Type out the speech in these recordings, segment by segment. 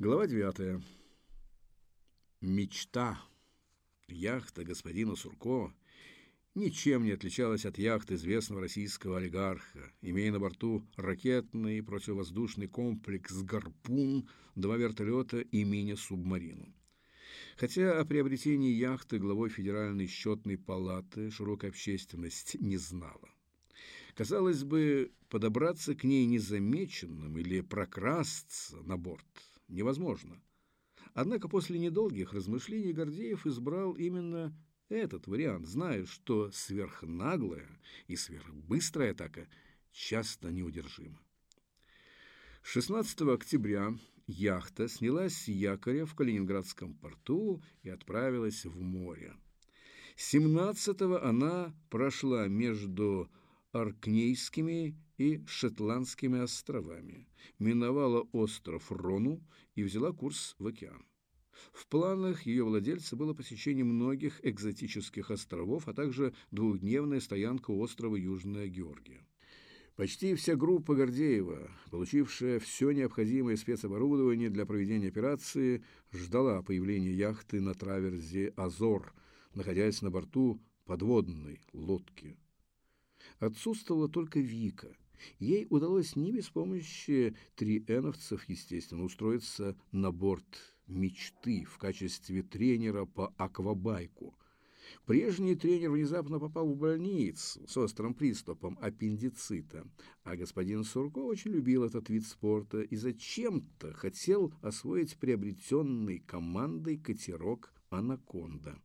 Глава 9. Мечта. Яхта господина Сурко ничем не отличалась от яхты известного российского олигарха, имея на борту ракетный противовоздушный комплекс «Гарпун», два вертолета и мини-субмарину. Хотя о приобретении яхты главой Федеральной счетной палаты широкая общественность не знала. Казалось бы, подобраться к ней незамеченным или прокрасться на борт невозможно. Однако после недолгих размышлений Гордеев избрал именно этот вариант, зная, что сверхнаглая и сверхбыстрая атака часто неудержима. 16 октября яхта снялась с якоря в Калининградском порту и отправилась в море. 17-го она прошла между Аркнейскими и Шотландскими островами, миновала остров Рону и взяла курс в океан. В планах ее владельца было посещение многих экзотических островов, а также двухдневная стоянка острова Южная Георгия. Почти вся группа Гордеева, получившая все необходимое спецоборудование для проведения операции, ждала появления яхты на траверзе «Азор», находясь на борту подводной лодки. Отсутствовала только Вика. Ей удалось не без помощи триэновцев, естественно, устроиться на борт мечты в качестве тренера по аквабайку. Прежний тренер внезапно попал в больницу с острым приступом аппендицита, а господин Сурко очень любил этот вид спорта и зачем-то хотел освоить приобретенный командой катерок «Анаконда».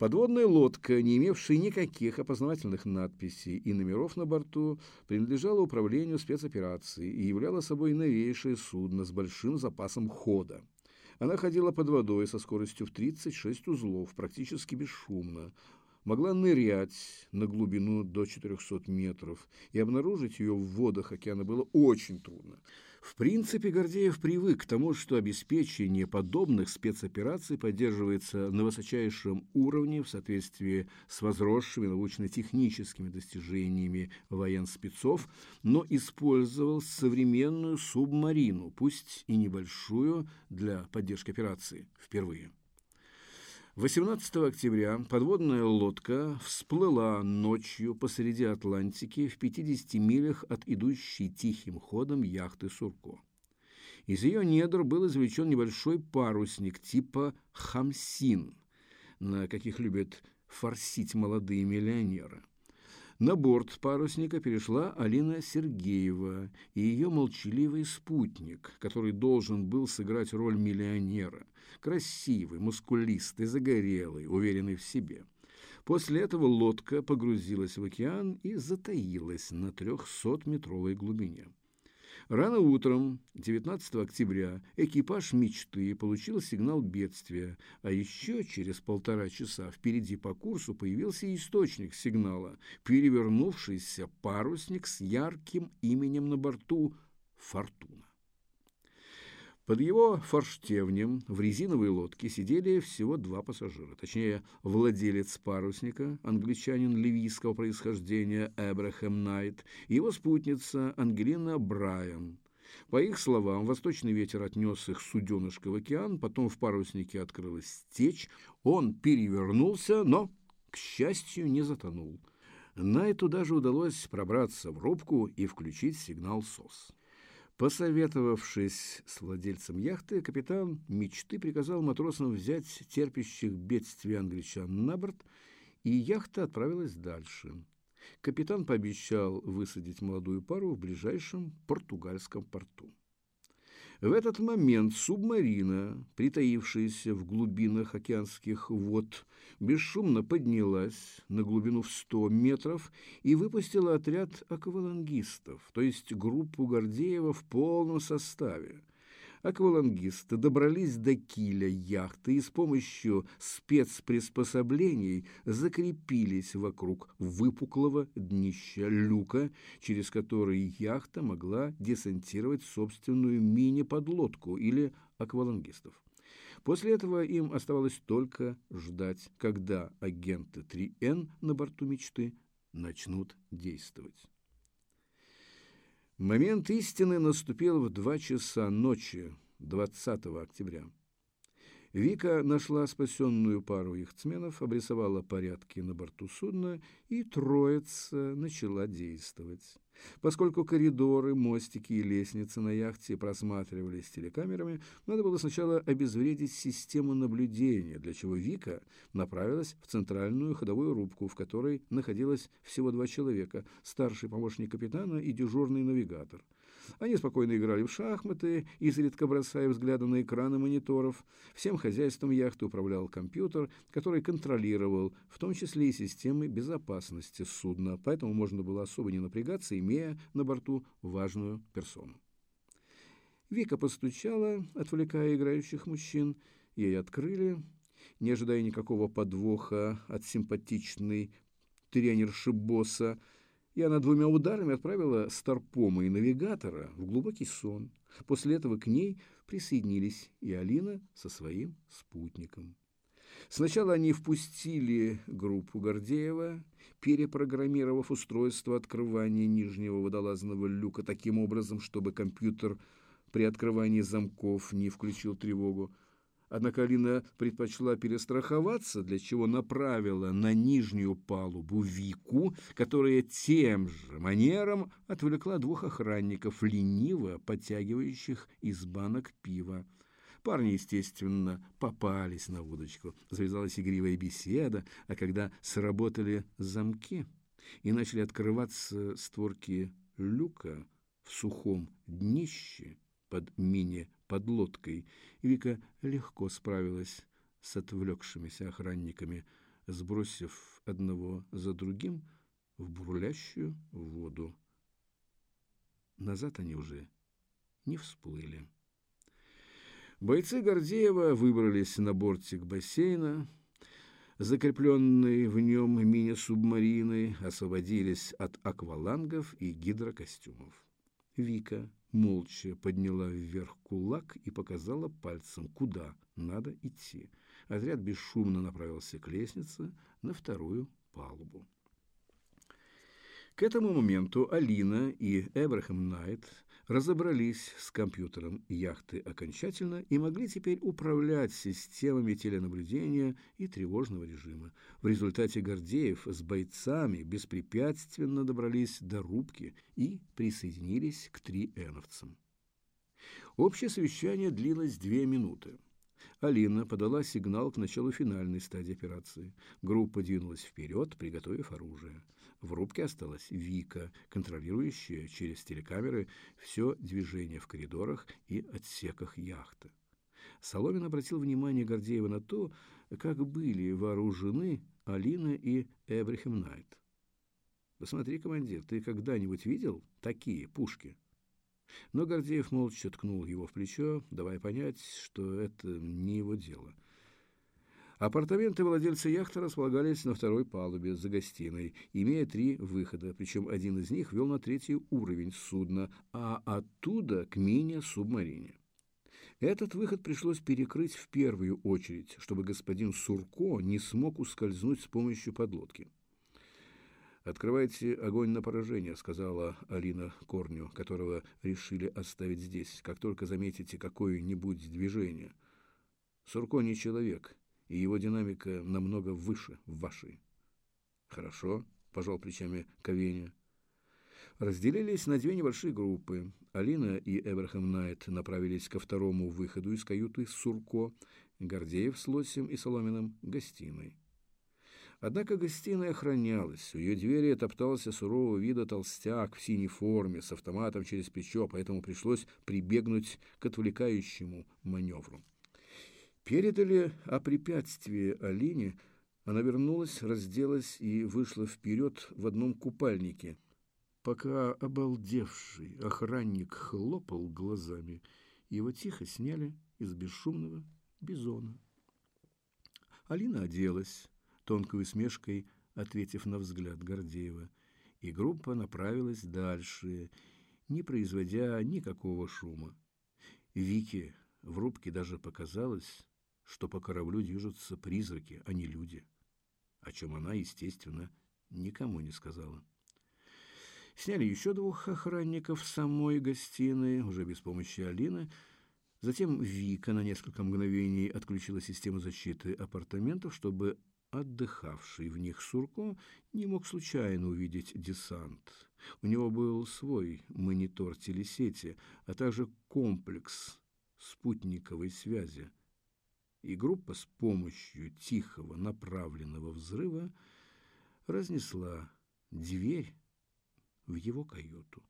Подводная лодка, не имевшая никаких опознавательных надписей и номеров на борту, принадлежала управлению спецоперации и являла собой новейшее судно с большим запасом хода. Она ходила под водой со скоростью в 36 узлов, практически бесшумно, могла нырять на глубину до 400 метров, и обнаружить ее в водах океана было очень трудно. В принципе, Гордеев привык к тому, что обеспечение подобных спецопераций поддерживается на высочайшем уровне в соответствии с возросшими научно-техническими достижениями военспецов, но использовал современную субмарину, пусть и небольшую, для поддержки операции впервые. 18 октября подводная лодка всплыла ночью посреди Атлантики в 50 милях от идущей тихим ходом яхты «Сурко». Из ее недр был извлечен небольшой парусник типа «Хамсин», на каких любят форсить молодые миллионеры. На борт парусника перешла Алина Сергеева и ее молчаливый спутник, который должен был сыграть роль миллионера. Красивый, мускулистый, загорелый, уверенный в себе. После этого лодка погрузилась в океан и затаилась на 300-метровой глубине. Рано утром, 19 октября, экипаж «Мечты» получил сигнал бедствия, а еще через полтора часа впереди по курсу появился источник сигнала – перевернувшийся парусник с ярким именем на борту «Фортуна». Под его форштевнем в резиновой лодке сидели всего два пассажира, точнее, владелец парусника, англичанин ливийского происхождения Эбрахам Найт, и его спутница Ангелина Брайан. По их словам, восточный ветер отнес их суденышко в океан, потом в паруснике открылась течь, он перевернулся, но, к счастью, не затонул. Найту даже удалось пробраться в рубку и включить сигнал СОС. Посоветовавшись с владельцем яхты, капитан мечты приказал матросам взять терпящих бедствия англичан на борт, и яхта отправилась дальше. Капитан пообещал высадить молодую пару в ближайшем португальском порту. В этот момент субмарина, притаившаяся в глубинах океанских вод, бесшумно поднялась на глубину в 100 метров и выпустила отряд аквалангистов, то есть группу Гордеева в полном составе. Аквалангисты добрались до киля яхты и с помощью спецприспособлений закрепились вокруг выпуклого днища люка, через который яхта могла десантировать собственную мини-подлодку или аквалангистов. После этого им оставалось только ждать, когда агенты 3Н на борту мечты начнут действовать. Момент истины наступил в два часа ночи 20 октября. Вика нашла спасенную пару яхтсменов, обрисовала порядки на борту судна, и троица начала действовать. Поскольку коридоры, мостики и лестницы на яхте просматривались телекамерами, надо было сначала обезвредить систему наблюдения, для чего Вика направилась в центральную ходовую рубку, в которой находилось всего два человека – старший помощник капитана и дежурный навигатор – они спокойно играли в шахматы, изредка бросая взгляды на экраны мониторов. Всем хозяйством яхты управлял компьютер, который контролировал, в том числе и системы безопасности судна, поэтому можно было особо не напрягаться, имея на борту важную персону. Вика постучала, отвлекая играющих мужчин. Ей открыли, не ожидая никакого подвоха от симпатичной тренерши босса, и она двумя ударами отправила Старпома и навигатора в глубокий сон. После этого к ней присоединились и Алина со своим спутником. Сначала они впустили группу Гордеева, перепрограммировав устройство открывания нижнего водолазного люка таким образом, чтобы компьютер при открывании замков не включил тревогу. Однако Алина предпочла перестраховаться, для чего направила на нижнюю палубу Вику, которая тем же манером отвлекла двух охранников, лениво подтягивающих из банок пива. Парни, естественно, попались на удочку. Завязалась игривая беседа, а когда сработали замки и начали открываться створки люка в сухом днище под мини подлодкой, Вика легко справилась с отвлекшимися охранниками, сбросив одного за другим в бурлящую воду. Назад они уже не всплыли. Бойцы Гордеева выбрались на бортик бассейна, закрепленные в нем мини-субмарины освободились от аквалангов и гидрокостюмов. Вика молча подняла вверх кулак и показала пальцем, куда надо идти. Отряд бесшумно направился к лестнице на вторую палубу. К этому моменту Алина и Эбрахам Найт разобрались с компьютером яхты окончательно и могли теперь управлять системами теленаблюдения и тревожного режима. В результате Гордеев с бойцами беспрепятственно добрались до рубки и присоединились к триэновцам. Общее совещание длилось две минуты. Алина подала сигнал к началу финальной стадии операции. Группа двинулась вперед, приготовив оружие. В рубке осталась Вика, контролирующая через телекамеры все движение в коридорах и отсеках яхты. Соломин обратил внимание Гордеева на то, как были вооружены Алина и Эбрихем Найт. «Посмотри, командир, ты когда-нибудь видел такие пушки?» Но Гордеев молча ткнул его в плечо, давая понять, что это не его дело – Апартаменты владельца яхты располагались на второй палубе за гостиной, имея три выхода, причем один из них вел на третий уровень судна, а оттуда к мини-субмарине. Этот выход пришлось перекрыть в первую очередь, чтобы господин Сурко не смог ускользнуть с помощью подлодки. «Открывайте огонь на поражение», — сказала Алина Корню, которого решили оставить здесь, как только заметите какое-нибудь движение. Сурко не человек, и его динамика намного выше вашей. Хорошо, пожал плечами Ковеня. Разделились на две небольшие группы. Алина и Эбрахам Найт направились ко второму выходу из каюты Сурко, Гордеев с Лосем и Соломиным – гостиной. Однако гостиная охранялась. У ее двери топтался сурового вида толстяк в синей форме с автоматом через плечо, поэтому пришлось прибегнуть к отвлекающему маневру. Передали о препятствии Алине, она вернулась, разделась и вышла вперед в одном купальнике. Пока обалдевший охранник хлопал глазами, его тихо сняли из бесшумного бизона. Алина оделась, тонкой усмешкой ответив на взгляд Гордеева, и группа направилась дальше, не производя никакого шума. Вике в рубке даже показалось, что по кораблю движутся призраки, а не люди, о чем она, естественно, никому не сказала. Сняли еще двух охранников самой гостиной, уже без помощи Алины. Затем Вика на несколько мгновений отключила систему защиты апартаментов, чтобы отдыхавший в них Сурко не мог случайно увидеть десант. У него был свой монитор телесети, а также комплекс спутниковой связи. И группа с помощью тихого направленного взрыва разнесла дверь в его каюту.